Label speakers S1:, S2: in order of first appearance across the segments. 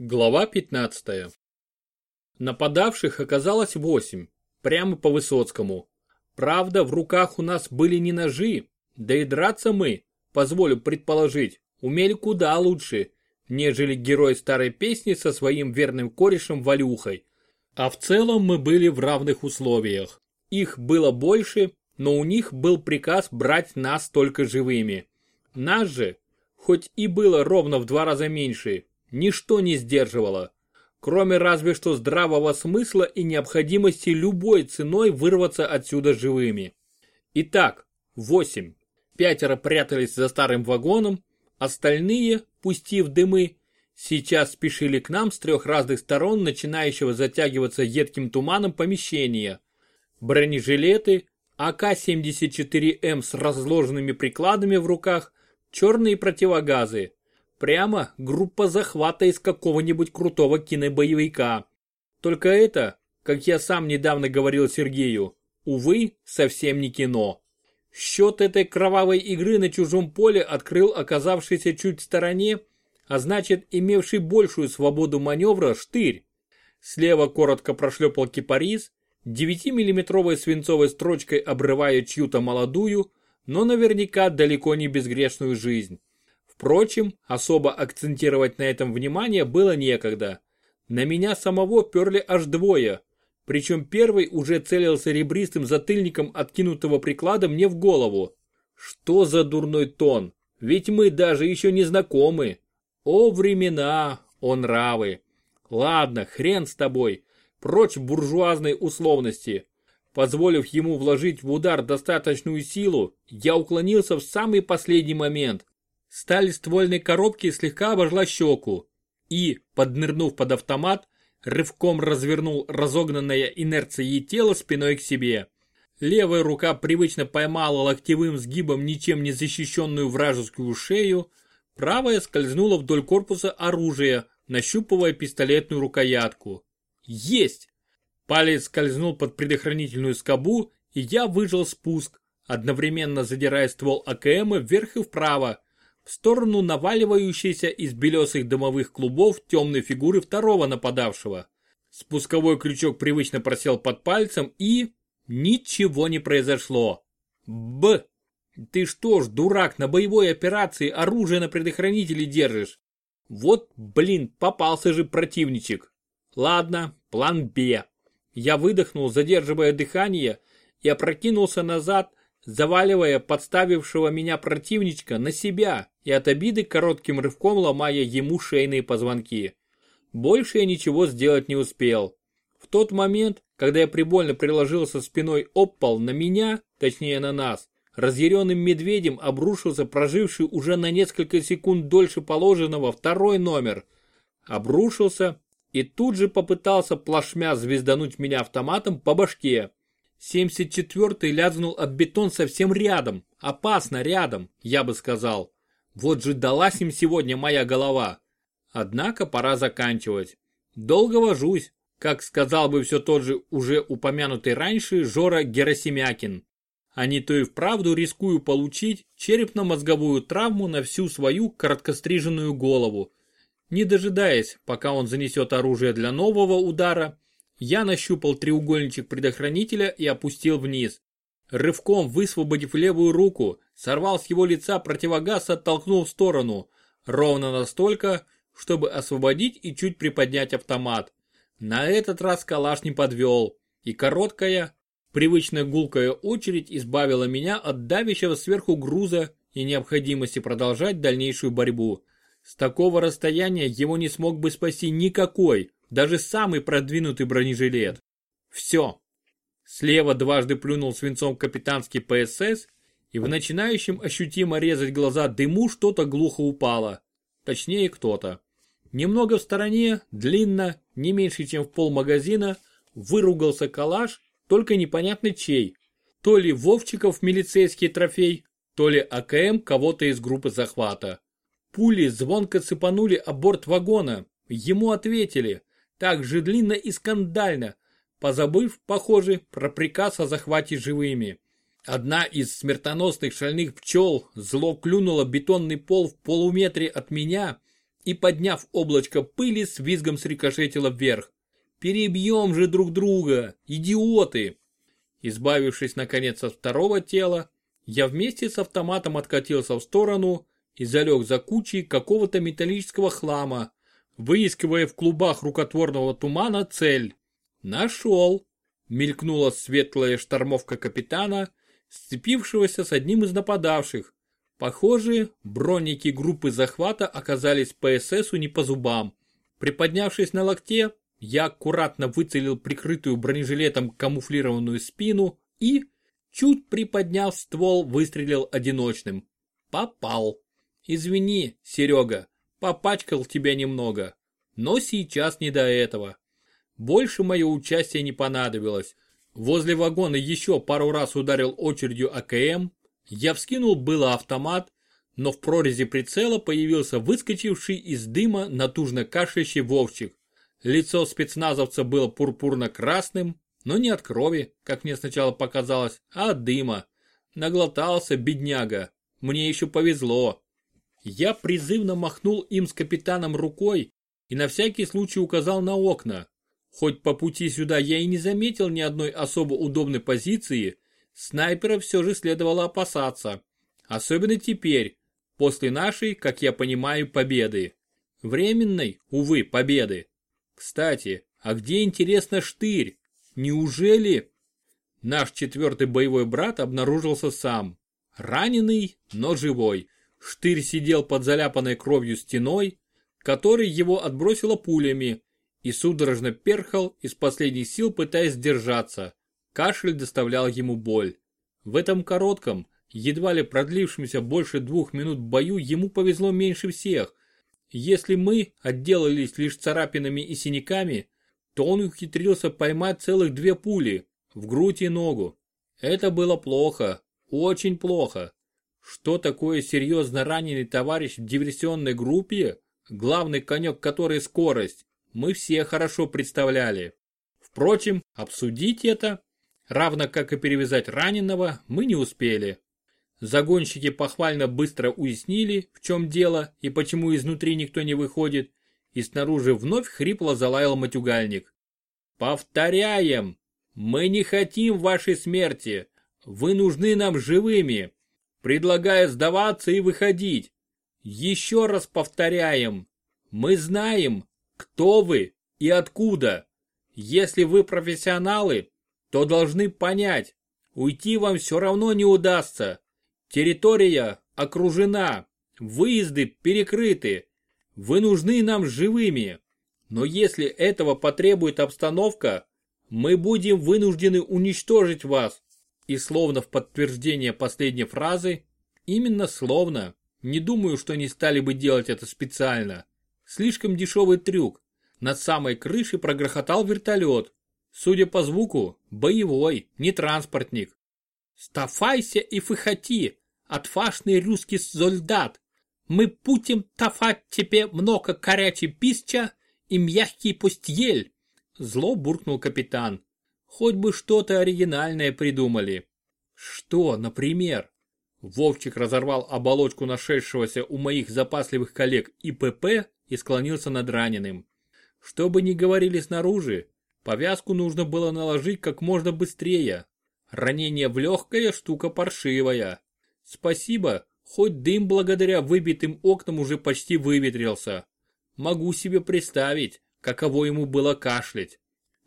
S1: Глава 15. Нападавших оказалось восемь, прямо по Высоцкому. Правда, в руках у нас были не ножи, да и драться мы, позволю предположить, умели куда лучше, нежели герой старой песни со своим верным корешем Валюхой. А в целом мы были в равных условиях. Их было больше, но у них был приказ брать нас только живыми. Нас же, хоть и было ровно в два раза меньше, ничто не сдерживало, кроме разве что здравого смысла и необходимости любой ценой вырваться отсюда живыми. Итак, восемь. Пятеро прятались за старым вагоном, остальные, пустив дымы, сейчас спешили к нам с трех разных сторон начинающего затягиваться едким туманом помещения. Бронежилеты, АК-74М с разложенными прикладами в руках, черные противогазы, Прямо группа захвата из какого-нибудь крутого кинобоевика. Только это, как я сам недавно говорил Сергею, увы, совсем не кино. Счет этой кровавой игры на чужом поле открыл оказавшийся чуть в стороне, а значит имевший большую свободу маневра штырь. Слева коротко прошлепал кипарис, 9-миллиметровой свинцовой строчкой обрывая чью-то молодую, но наверняка далеко не безгрешную жизнь. Впрочем, особо акцентировать на этом внимание было некогда. На меня самого перли аж двое, причем первый уже целился ребристым затыльником откинутого приклада мне в голову. Что за дурной тон? Ведь мы даже еще не знакомы. О времена, о нравы. Ладно, хрен с тобой. Прочь буржуазной условности. Позволив ему вложить в удар достаточную силу, я уклонился в самый последний момент, Сталь ствольной коробки слегка обожгла щеку и, поднырнув под автомат, рывком развернул разогнанное инерцией тело спиной к себе. Левая рука привычно поймала локтевым сгибом ничем не защищенную вражескую шею, правая скользнула вдоль корпуса оружия, нащупывая пистолетную рукоятку. Есть! Палец скользнул под предохранительную скобу, и я выжал спуск, одновременно задирая ствол АКМ вверх и вправо, в сторону наваливающейся из белесых дымовых клубов темной фигуры второго нападавшего. Спусковой крючок привычно просел под пальцем и... Ничего не произошло. Б. Ты что ж, дурак, на боевой операции оружие на предохранителе держишь? Вот, блин, попался же противничек. Ладно, план Б. Я выдохнул, задерживая дыхание, и опрокинулся назад, заваливая подставившего меня противничка на себя и от обиды коротким рывком ломая ему шейные позвонки. Больше я ничего сделать не успел. В тот момент, когда я прибольно приложился спиной об пол на меня, точнее на нас, разъяренным медведем обрушился проживший уже на несколько секунд дольше положенного второй номер. Обрушился и тут же попытался плашмя звездануть меня автоматом по башке. 74-й лязнул об бетон совсем рядом, опасно рядом, я бы сказал. Вот же далась им сегодня моя голова. Однако пора заканчивать. Долго вожусь, как сказал бы все тот же уже упомянутый раньше Жора Герасимякин. А не то и вправду рискую получить черепно-мозговую травму на всю свою короткостриженную голову. Не дожидаясь, пока он занесет оружие для нового удара, я нащупал треугольничек предохранителя и опустил вниз. Рывком высвободив левую руку, сорвал с его лица противогаз и оттолкнул в сторону, ровно настолько, чтобы освободить и чуть приподнять автомат. На этот раз калаш не подвел, и короткая, привычная гулкая очередь избавила меня от давящего сверху груза и необходимости продолжать дальнейшую борьбу. С такого расстояния его не смог бы спасти никакой, даже самый продвинутый бронежилет. Все. Слева дважды плюнул свинцом капитанский ПСС, и в начинающем ощутимо резать глаза дыму что-то глухо упало. Точнее, кто-то. Немного в стороне, длинно, не меньше, чем в пол магазина, выругался калаш, только непонятно чей. То ли Вовчиков милицейский трофей, то ли АКМ кого-то из группы захвата. Пули звонко цепанули о борт вагона. Ему ответили так же длинно и скандально, позабыв, похоже, про приказ о захвате живыми. Одна из смертоносных шальных пчел зло клюнула бетонный пол в полуметре от меня и, подняв облачко пыли, с визгом срикошетила вверх. «Перебьем же друг друга, идиоты!» Избавившись, наконец, от второго тела, я вместе с автоматом откатился в сторону и залег за кучей какого-то металлического хлама, выискивая в клубах рукотворного тумана цель. Нашел. Мелькнула светлая штормовка капитана, сцепившегося с одним из нападавших. Похоже, броники группы захвата оказались ПССу не по зубам. Приподнявшись на локте, я аккуратно выцелил прикрытую бронежилетом камуфлированную спину и, чуть приподняв ствол, выстрелил одиночным. Попал. Извини, Серега, попачкал тебя немного. Но сейчас не до этого. Больше мое участие не понадобилось. Возле вагона еще пару раз ударил очередью АКМ. Я вскинул было автомат, но в прорези прицела появился выскочивший из дыма натужно кашляющий Вовчик. Лицо спецназовца было пурпурно-красным, но не от крови, как мне сначала показалось, а от дыма. Наглотался бедняга. Мне еще повезло. Я призывно махнул им с капитаном рукой и на всякий случай указал на окна. Хоть по пути сюда я и не заметил ни одной особо удобной позиции, снайпера все же следовало опасаться. Особенно теперь, после нашей, как я понимаю, победы. Временной, увы, победы. Кстати, а где, интересно, штырь? Неужели... Наш четвертый боевой брат обнаружился сам. Раненый, но живой. Штырь сидел под заляпанной кровью стеной, которой его отбросило пулями, и судорожно перхал из последних сил, пытаясь держаться. Кашель доставлял ему боль. В этом коротком, едва ли продлившемся больше двух минут бою ему повезло меньше всех. Если мы отделались лишь царапинами и синяками, то он ухитрился поймать целых две пули в грудь и ногу. Это было плохо, очень плохо. Что такое серьезно раненый товарищ в диверсионной группе, главный конек которой скорость, мы все хорошо представляли. Впрочем, обсудить это, равно как и перевязать раненого, мы не успели. Загонщики похвально быстро уяснили, в чем дело и почему изнутри никто не выходит, и снаружи вновь хрипло залаял матюгальник. «Повторяем! Мы не хотим вашей смерти! Вы нужны нам живыми! Предлагая сдаваться и выходить. Еще раз повторяем, мы знаем, кто вы и откуда. Если вы профессионалы, то должны понять, уйти вам все равно не удастся. Территория окружена, выезды перекрыты. Вы нужны нам живыми. Но если этого потребует обстановка, мы будем вынуждены уничтожить вас и словно в подтверждение последней фразы, именно словно, не думаю, что они стали бы делать это специально. Слишком дешевый трюк. Над самой крышей прогрохотал вертолет. Судя по звуку, боевой, не транспортник. «Стафайся и фыхати, отважный русский солдат! Мы путем тафать тебе много корячей писча и мягкий пустель!» Зло буркнул капитан. Хоть бы что-то оригинальное придумали. Что, например? Вовчик разорвал оболочку нашедшегося у моих запасливых коллег ИПП и склонился над раненым. Что бы ни говорили снаружи, повязку нужно было наложить как можно быстрее. Ранение в легкое штука паршивая. Спасибо, хоть дым благодаря выбитым окнам уже почти выветрился. Могу себе представить, каково ему было кашлять.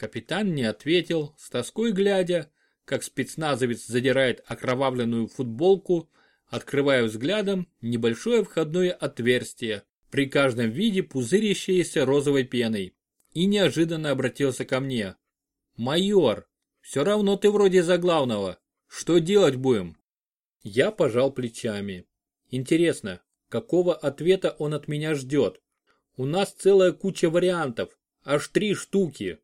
S1: Капитан не ответил, с тоской глядя, как спецназовец задирает окровавленную футболку, открывая взглядом небольшое входное отверстие, при каждом виде пузырящееся розовой пеной, и неожиданно обратился ко мне. «Майор, все равно ты вроде заглавного. Что делать будем?» Я пожал плечами. Интересно, какого ответа он от меня ждет? У нас целая куча вариантов, аж три штуки.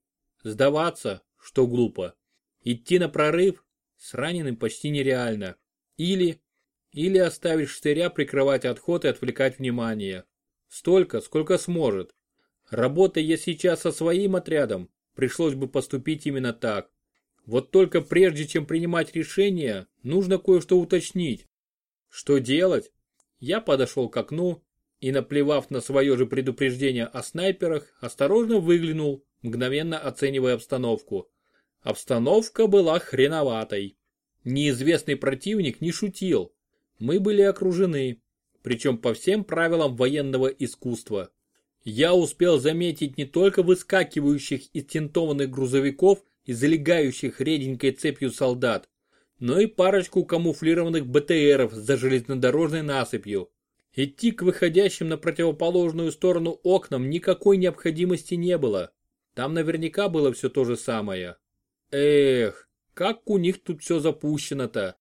S1: Сдаваться, что глупо. Идти на прорыв с раненым почти нереально. Или, или оставить штыря прикрывать отход и отвлекать внимание. Столько, сколько сможет. Работая я сейчас со своим отрядом, пришлось бы поступить именно так. Вот только прежде чем принимать решение, нужно кое-что уточнить. Что делать? Я подошел к окну, и, наплевав на свое же предупреждение о снайперах, осторожно выглянул, мгновенно оценивая обстановку. Обстановка была хреноватой. Неизвестный противник не шутил. Мы были окружены, причем по всем правилам военного искусства. Я успел заметить не только выскакивающих из тентованных грузовиков и залегающих реденькой цепью солдат, но и парочку камуфлированных БТРов за железнодорожной насыпью. Идти к выходящим на противоположную сторону окнам никакой необходимости не было. Там наверняка было все то же самое. Эх, как у них тут все запущено-то.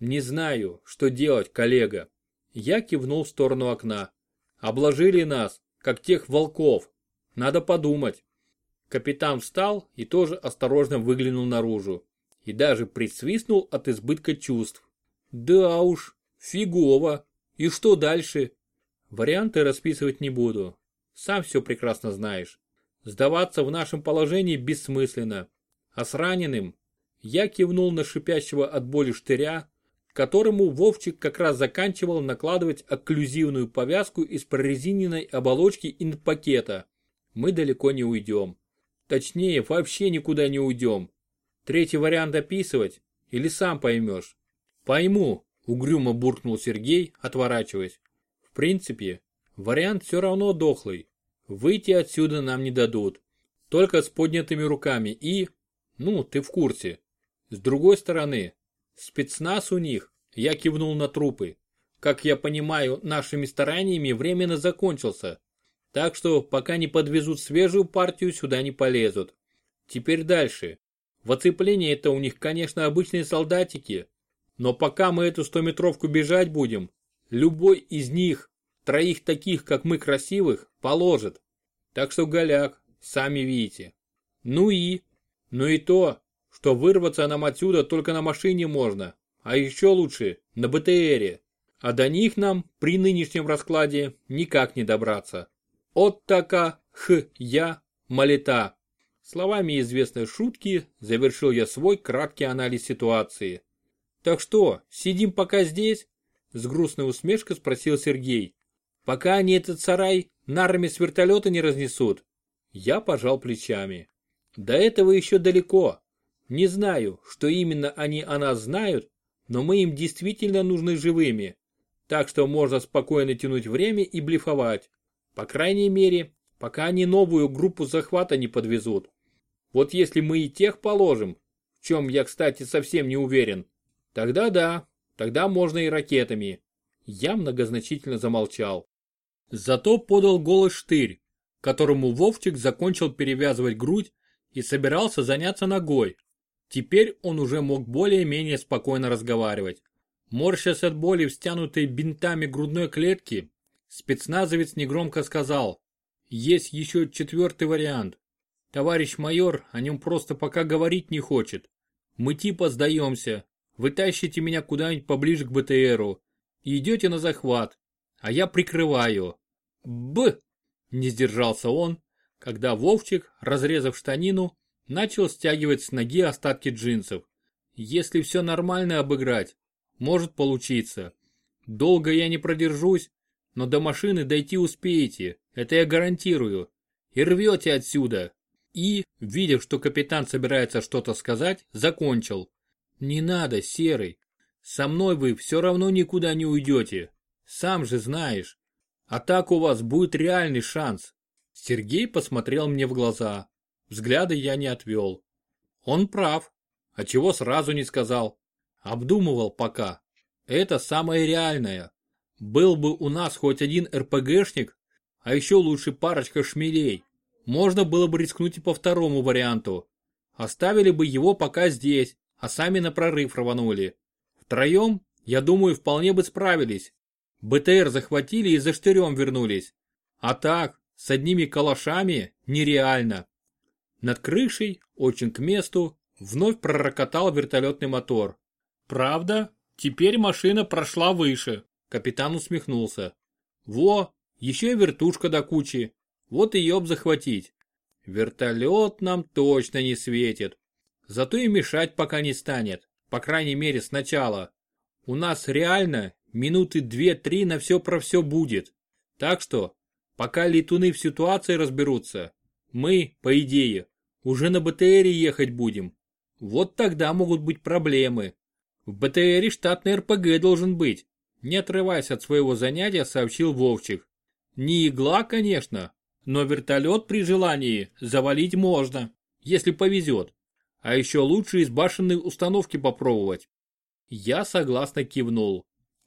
S1: Не знаю, что делать, коллега. Я кивнул в сторону окна. Обложили нас, как тех волков. Надо подумать. Капитан встал и тоже осторожно выглянул наружу и даже присвистнул от избытка чувств. Да уж, фигово. И что дальше? Варианты расписывать не буду. Сам все прекрасно знаешь. Сдаваться в нашем положении бессмысленно. А с раненым я кивнул на шипящего от боли штыря, которому Вовчик как раз заканчивал накладывать окклюзивную повязку из прорезиненной оболочки инпакета. Мы далеко не уйдем. Точнее, вообще никуда не уйдем. Третий вариант описывать или сам поймешь? Пойму, угрюмо буркнул Сергей, отворачиваясь. В принципе, вариант все равно дохлый. Выйти отсюда нам не дадут. Только с поднятыми руками и... Ну, ты в курсе. С другой стороны, спецназ у них, я кивнул на трупы. Как я понимаю, нашими стараниями временно закончился. Так что, пока не подвезут свежую партию, сюда не полезут. Теперь дальше. В оцеплении это у них, конечно, обычные солдатики. Но пока мы эту стометровку бежать будем, любой из них, троих таких, как мы красивых, положит. Так что голяк, сами видите. Ну и? Ну и то, что вырваться нам отсюда только на машине можно, а еще лучше на БТРе. А до них нам при нынешнем раскладе никак не добраться. От така х я малета. Словами известной шутки завершил я свой краткий анализ ситуации. «Так что, сидим пока здесь?» С грустной усмешкой спросил Сергей. «Пока они этот сарай нарами с вертолета не разнесут?» Я пожал плечами. «До этого еще далеко. Не знаю, что именно они о нас знают, но мы им действительно нужны живыми. Так что можно спокойно тянуть время и блефовать. По крайней мере, пока они новую группу захвата не подвезут. Вот если мы и тех положим, в чем я, кстати, совсем не уверен, тогда да, тогда можно и ракетами. Я многозначительно замолчал. Зато подал голос штырь, которому Вовчик закончил перевязывать грудь и собирался заняться ногой. Теперь он уже мог более-менее спокойно разговаривать. Морщась от боли в стянутой бинтами грудной клетки, спецназовец негромко сказал, есть еще четвертый вариант. Товарищ майор о нем просто пока говорить не хочет. Мы типа сдаемся. Вы тащите меня куда-нибудь поближе к БТРу и идете на захват, а я прикрываю. Б! Не сдержался он, когда Вовчик, разрезав штанину, начал стягивать с ноги остатки джинсов. Если все нормально обыграть, может получиться. Долго я не продержусь, но до машины дойти успеете, это я гарантирую. И рвете отсюда, и, видя, что капитан собирается что-то сказать, закончил. «Не надо, Серый. Со мной вы все равно никуда не уйдете. Сам же знаешь. А так у вас будет реальный шанс». Сергей посмотрел мне в глаза. Взгляда я не отвел. Он прав. А чего сразу не сказал? Обдумывал пока. Это самое реальное. Был бы у нас хоть один РПГшник, а еще лучше парочка шмелей. Можно было бы рискнуть и по второму варианту. Оставили бы его пока здесь, а сами на прорыв рванули. Втроем, я думаю, вполне бы справились. БТР захватили и за штырем вернулись. А так, с одними калашами нереально. Над крышей, очень к месту, вновь пророкотал вертолетный мотор. Правда, теперь машина прошла выше. Капитан усмехнулся. Во, еще вертушка до кучи. Вот ее б захватить. Вертолет нам точно не светит. Зато и мешать пока не станет. По крайней мере сначала. У нас реально минуты две-три на все про все будет. Так что, пока летуны в ситуации разберутся, мы, по идее, уже на БТРе ехать будем. Вот тогда могут быть проблемы. В БТРе штатный РПГ должен быть. Не отрываясь от своего занятия, сообщил Вовчик. Не игла, конечно, но вертолет при желании завалить можно, если повезет. А еще лучше из башенной установки попробовать. Я согласно кивнул.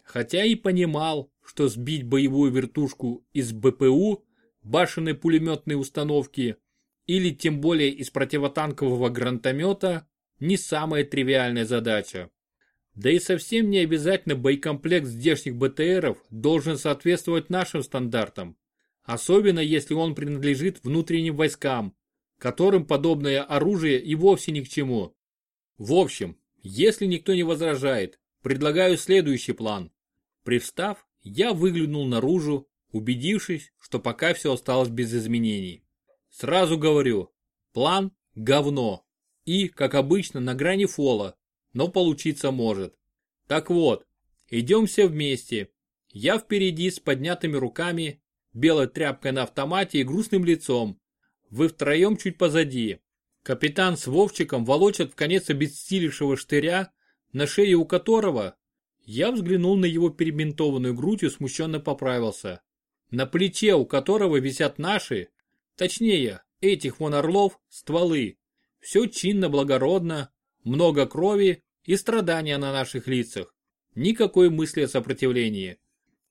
S1: Хотя и понимал, что сбить боевую вертушку из БПУ, башенной пулеметной установки, или тем более из противотанкового гранатомета, не самая тривиальная задача. Да и совсем не обязательно боекомплект здешних БТРов должен соответствовать нашим стандартам, особенно если он принадлежит внутренним войскам, которым подобное оружие и вовсе ни к чему. В общем, если никто не возражает, предлагаю следующий план. Привстав, я выглянул наружу, убедившись, что пока все осталось без изменений. Сразу говорю, план – говно. И, как обычно, на грани фола, но получиться может. Так вот, идем все вместе. Я впереди с поднятыми руками, белой тряпкой на автомате и грустным лицом. Вы втроем чуть позади. Капитан с Вовчиком волочат в конец обессилевшего штыря, на шее у которого... Я взглянул на его перебинтованную грудь и смущенно поправился. На плече у которого висят наши, точнее, этих вон орлов, стволы. Все чинно, благородно, много крови и страдания на наших лицах. Никакой мысли о сопротивлении.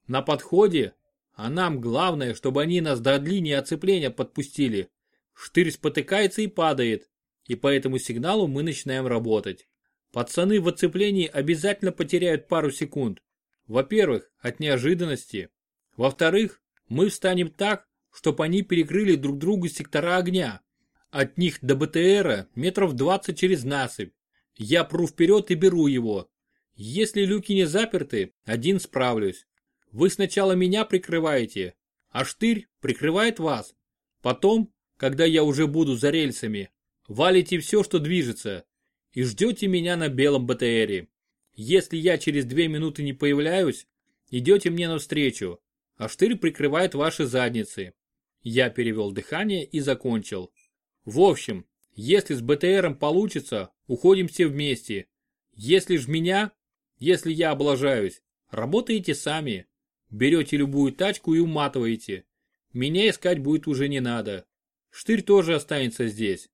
S1: На подходе, а нам главное, чтобы они нас до линии оцепления подпустили. Штырь спотыкается и падает, и по этому сигналу мы начинаем работать. Пацаны в оцеплении обязательно потеряют пару секунд. Во-первых, от неожиданности. Во-вторых, мы встанем так, чтобы они перекрыли друг другу сектора огня. От них до БТРа метров 20 через насыпь. Я пру вперед и беру его. Если люки не заперты, один справлюсь. Вы сначала меня прикрываете, а штырь прикрывает вас. Потом, когда я уже буду за рельсами, валите все, что движется, и ждете меня на белом БТРе. Если я через две минуты не появляюсь, идете мне навстречу, а штырь прикрывает ваши задницы. Я перевел дыхание и закончил. В общем, если с БТРом получится, уходим все вместе. Если ж меня, если я облажаюсь, работаете сами. Берете любую тачку и уматываете. Меня искать будет уже не надо. Штырь тоже останется здесь.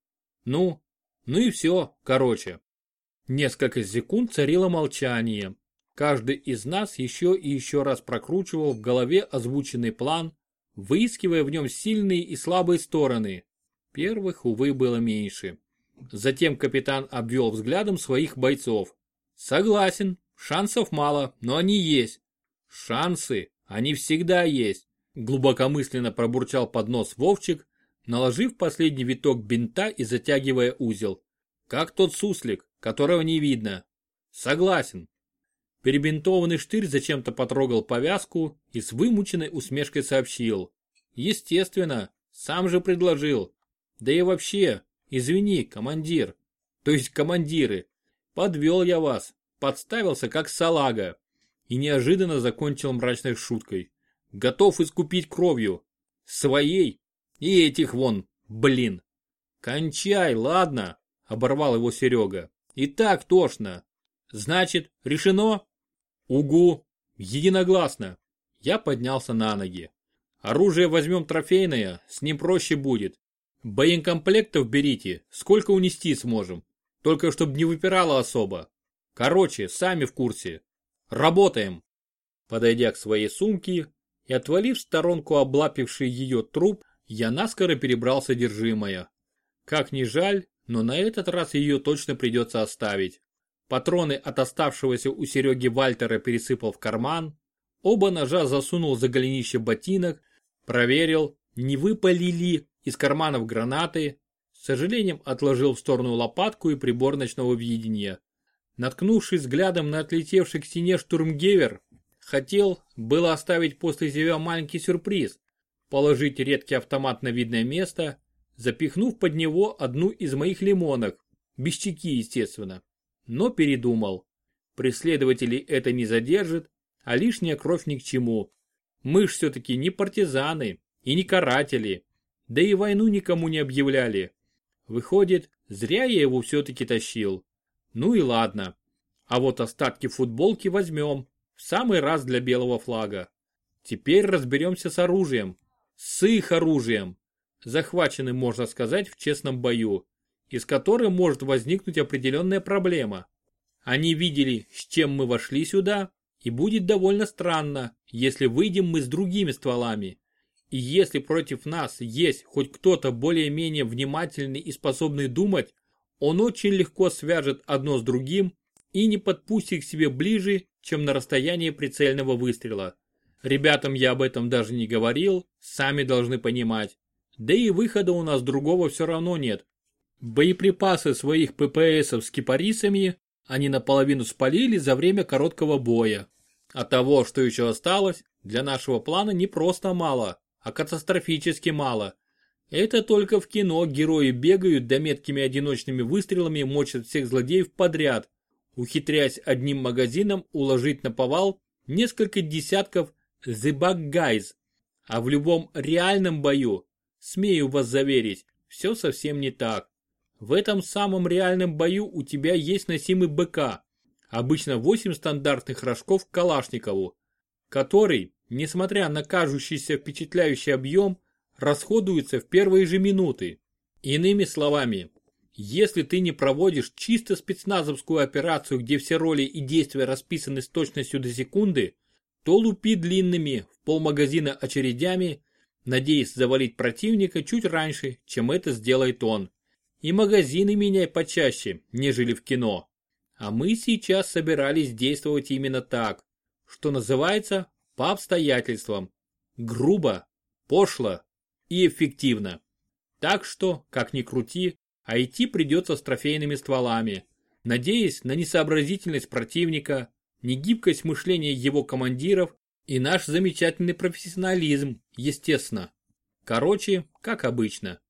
S1: Ну, ну и все, короче. Несколько секунд царило молчание. Каждый из нас еще и еще раз прокручивал в голове озвученный план, выискивая в нем сильные и слабые стороны, Первых, увы, было меньше. Затем капитан обвел взглядом своих бойцов. Согласен, шансов мало, но они есть. Шансы, они всегда есть. Глубокомысленно пробурчал под нос Вовчик, наложив последний виток бинта и затягивая узел. Как тот суслик, которого не видно. Согласен. Перебинтованный штырь зачем-то потрогал повязку и с вымученной усмешкой сообщил. Естественно, сам же предложил. Да и вообще, извини, командир, то есть командиры, подвел я вас, подставился как салага. И неожиданно закончил мрачной шуткой. Готов искупить кровью. Своей и этих вон, блин. Кончай, ладно, оборвал его Серега. И так тошно. Значит, решено? Угу, единогласно. Я поднялся на ноги. Оружие возьмем трофейное, с ним проще будет. Боекомплектов берите, сколько унести сможем. Только чтобы не выпирало особо. Короче, сами в курсе. Работаем. Подойдя к своей сумке и отвалив в сторонку облапивший ее труп, я наскоро перебрал содержимое. Как ни жаль, но на этот раз ее точно придется оставить. Патроны от оставшегося у Сереги Вальтера пересыпал в карман, оба ножа засунул за голенище ботинок, проверил, не выпали ли из карманов гранаты, с сожалением отложил в сторону лопатку и прибор ночного видения. Наткнувшись взглядом на отлетевший к стене штурмгевер, хотел было оставить после себя маленький сюрприз, положить редкий автомат на видное место, запихнув под него одну из моих лимонок, без чеки, естественно. Но передумал. Преследователей это не задержит, а лишняя кровь ни к чему. Мы ж все-таки не партизаны и не каратели. Да и войну никому не объявляли. Выходит, зря я его все-таки тащил. Ну и ладно. А вот остатки футболки возьмем. В самый раз для белого флага. Теперь разберемся с оружием. С их оружием. Захваченным, можно сказать, в честном бою. Из которым может возникнуть определенная проблема. Они видели, с чем мы вошли сюда, и будет довольно странно, если выйдем мы с другими стволами. И если против нас есть хоть кто-то более-менее внимательный и способный думать, он очень легко свяжет одно с другим и не подпустит к себе ближе, чем на расстоянии прицельного выстрела. Ребятам я об этом даже не говорил, сами должны понимать. Да и выхода у нас другого все равно нет. Боеприпасы своих ППСов с кипарисами они наполовину спалили за время короткого боя. А того, что еще осталось, для нашего плана не просто мало, а катастрофически мало. Это только в кино герои бегают да меткими одиночными выстрелами мочат всех злодеев подряд, ухитряясь одним магазином уложить на повал несколько десятков The Bug Guys. А в любом реальном бою, смею вас заверить, все совсем не так. В этом самом реальном бою у тебя есть носимый БК, обычно 8 стандартных рожков к Калашникову, который, несмотря на кажущийся впечатляющий объем, расходуется в первые же минуты. Иными словами, если ты не проводишь чисто спецназовскую операцию, где все роли и действия расписаны с точностью до секунды, то лупи длинными в полмагазина очередями, надеясь завалить противника чуть раньше, чем это сделает он. И магазины меняй почаще, нежели в кино. А мы сейчас собирались действовать именно так, что называется по обстоятельствам. Грубо, пошло и эффективно. Так что, как ни крути, а идти придется с трофейными стволами, надеясь на несообразительность противника, негибкость мышления его командиров и наш замечательный профессионализм, естественно. Короче, как обычно.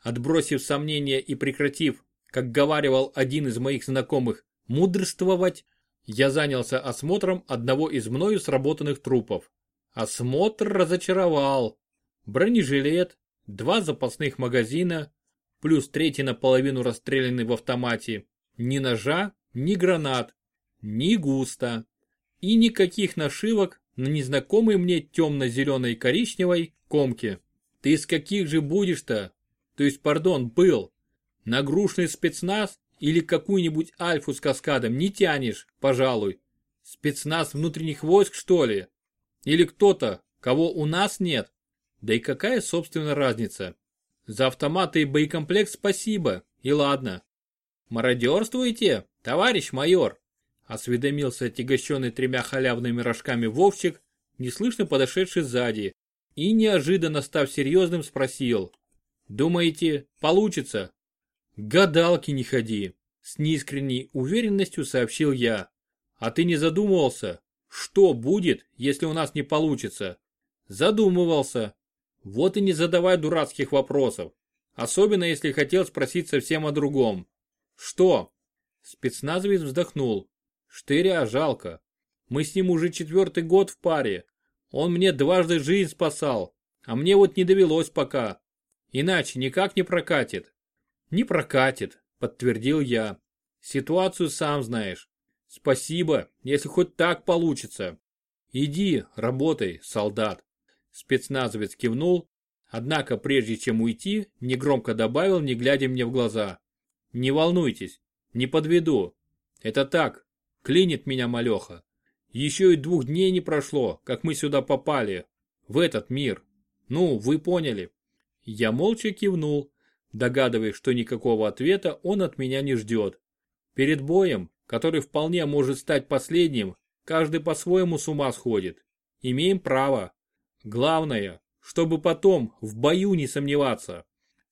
S1: Отбросив сомнения и прекратив, как говаривал один из моих знакомых, мудрствовать, я занялся осмотром одного из мною сработанных трупов. Осмотр разочаровал. Бронежилет, два запасных магазина, плюс третий наполовину расстрелянный в автомате. Ни ножа, ни гранат, ни густо. И никаких нашивок на незнакомой мне темно-зеленой коричневой комке. Ты из каких же будешь-то? То есть, пардон, был. Нагрушный спецназ или какую-нибудь альфу с каскадом не тянешь, пожалуй. Спецназ внутренних войск, что ли? Или кто-то, кого у нас нет? Да и какая, собственно, разница? За автоматы и боекомплект спасибо, и ладно. Мародерствуете, товарищ майор? Осведомился отягощенный тремя халявными рожками Вовчик, неслышно подошедший сзади, и неожиданно став серьезным спросил. Думаете, получится? Гадалки не ходи, с неискренней уверенностью сообщил я. А ты не задумывался, что будет, если у нас не получится? Задумывался. Вот и не задавай дурацких вопросов. Особенно если хотел спросить совсем о другом. Что? Спецназовец вздохнул. Штыря жалко. Мы с ним уже четвертый год в паре. Он мне дважды жизнь спасал, а мне вот не довелось пока. Иначе никак не прокатит. Не прокатит, подтвердил я. Ситуацию сам знаешь. Спасибо, если хоть так получится. Иди, работай, солдат. Спецназовец кивнул, однако прежде чем уйти, негромко добавил, не глядя мне в глаза. Не волнуйтесь, не подведу. Это так, клинит меня малеха. Еще и двух дней не прошло, как мы сюда попали, в этот мир. Ну, вы поняли. Я молча кивнул, догадываясь, что никакого ответа он от меня не ждет. Перед боем, который вполне может стать последним, каждый по-своему с ума сходит. Имеем право. Главное, чтобы потом в бою не сомневаться.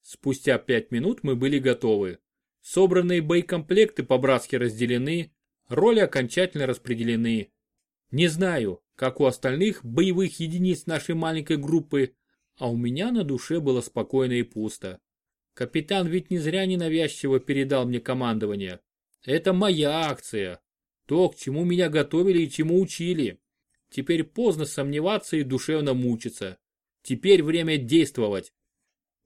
S1: Спустя пять минут мы были готовы. Собранные боекомплекты по-братски разделены, роли окончательно распределены. Не знаю, как у остальных боевых единиц нашей маленькой группы, а у меня на душе было спокойно и пусто. Капитан ведь не зря ненавязчиво передал мне командование. Это моя акция. То, к чему меня готовили и чему учили. Теперь поздно сомневаться и душевно мучиться. Теперь время действовать.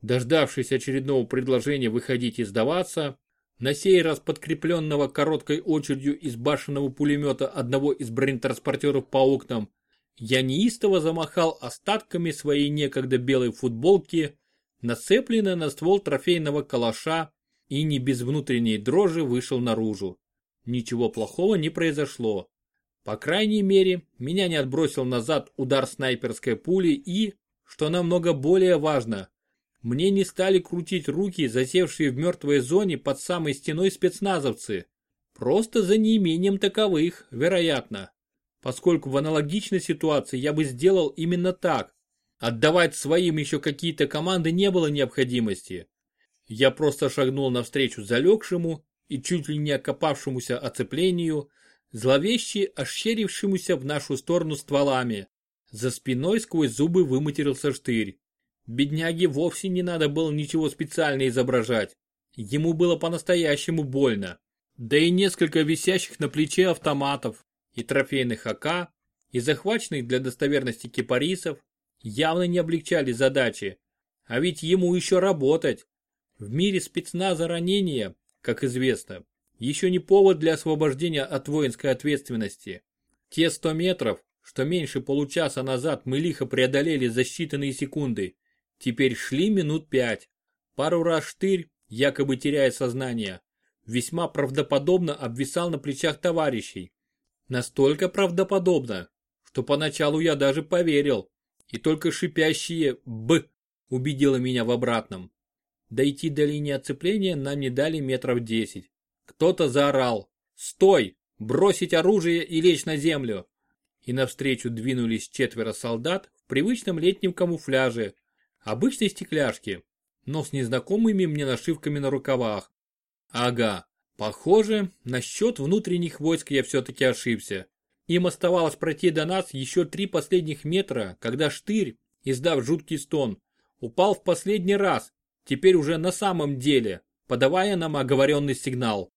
S1: Дождавшись очередного предложения выходить и сдаваться, на сей раз подкрепленного короткой очередью из башенного пулемета одного из бронетранспортеров по окнам, я неистово замахал остатками своей некогда белой футболки, нацепленной на ствол трофейного калаша и не без внутренней дрожи вышел наружу. Ничего плохого не произошло. По крайней мере, меня не отбросил назад удар снайперской пули и, что намного более важно, мне не стали крутить руки, засевшие в мертвой зоне под самой стеной спецназовцы. Просто за неимением таковых, вероятно. Поскольку в аналогичной ситуации я бы сделал именно так. Отдавать своим еще какие-то команды не было необходимости. Я просто шагнул навстречу залегшему и чуть ли не окопавшемуся оцеплению, зловеще ощерившемуся в нашу сторону стволами. За спиной сквозь зубы выматерился штырь. Бедняге вовсе не надо было ничего специально изображать. Ему было по-настоящему больно. Да и несколько висящих на плече автоматов, и трофейных АК, и захваченных для достоверности кипарисов явно не облегчали задачи. А ведь ему еще работать. В мире спецназа ранения, как известно, еще не повод для освобождения от воинской ответственности. Те 100 метров, что меньше получаса назад мы лихо преодолели за считанные секунды, Теперь шли минут пять. Пару раз штырь, якобы теряя сознание, весьма правдоподобно обвисал на плечах товарищей. Настолько правдоподобно, что поначалу я даже поверил, и только шипящие «б» убедило меня в обратном. Дойти до линии оцепления нам не дали метров десять. Кто-то заорал «Стой! Бросить оружие и лечь на землю!» И навстречу двинулись четверо солдат в привычном летнем камуфляже, Обычной стекляшки, но с незнакомыми мне нашивками на рукавах. Ага, похоже, насчет внутренних войск я все-таки ошибся. Им оставалось пройти до нас еще три последних метра, когда штырь, издав жуткий стон, упал в последний раз, теперь уже на самом деле, подавая нам оговоренный сигнал.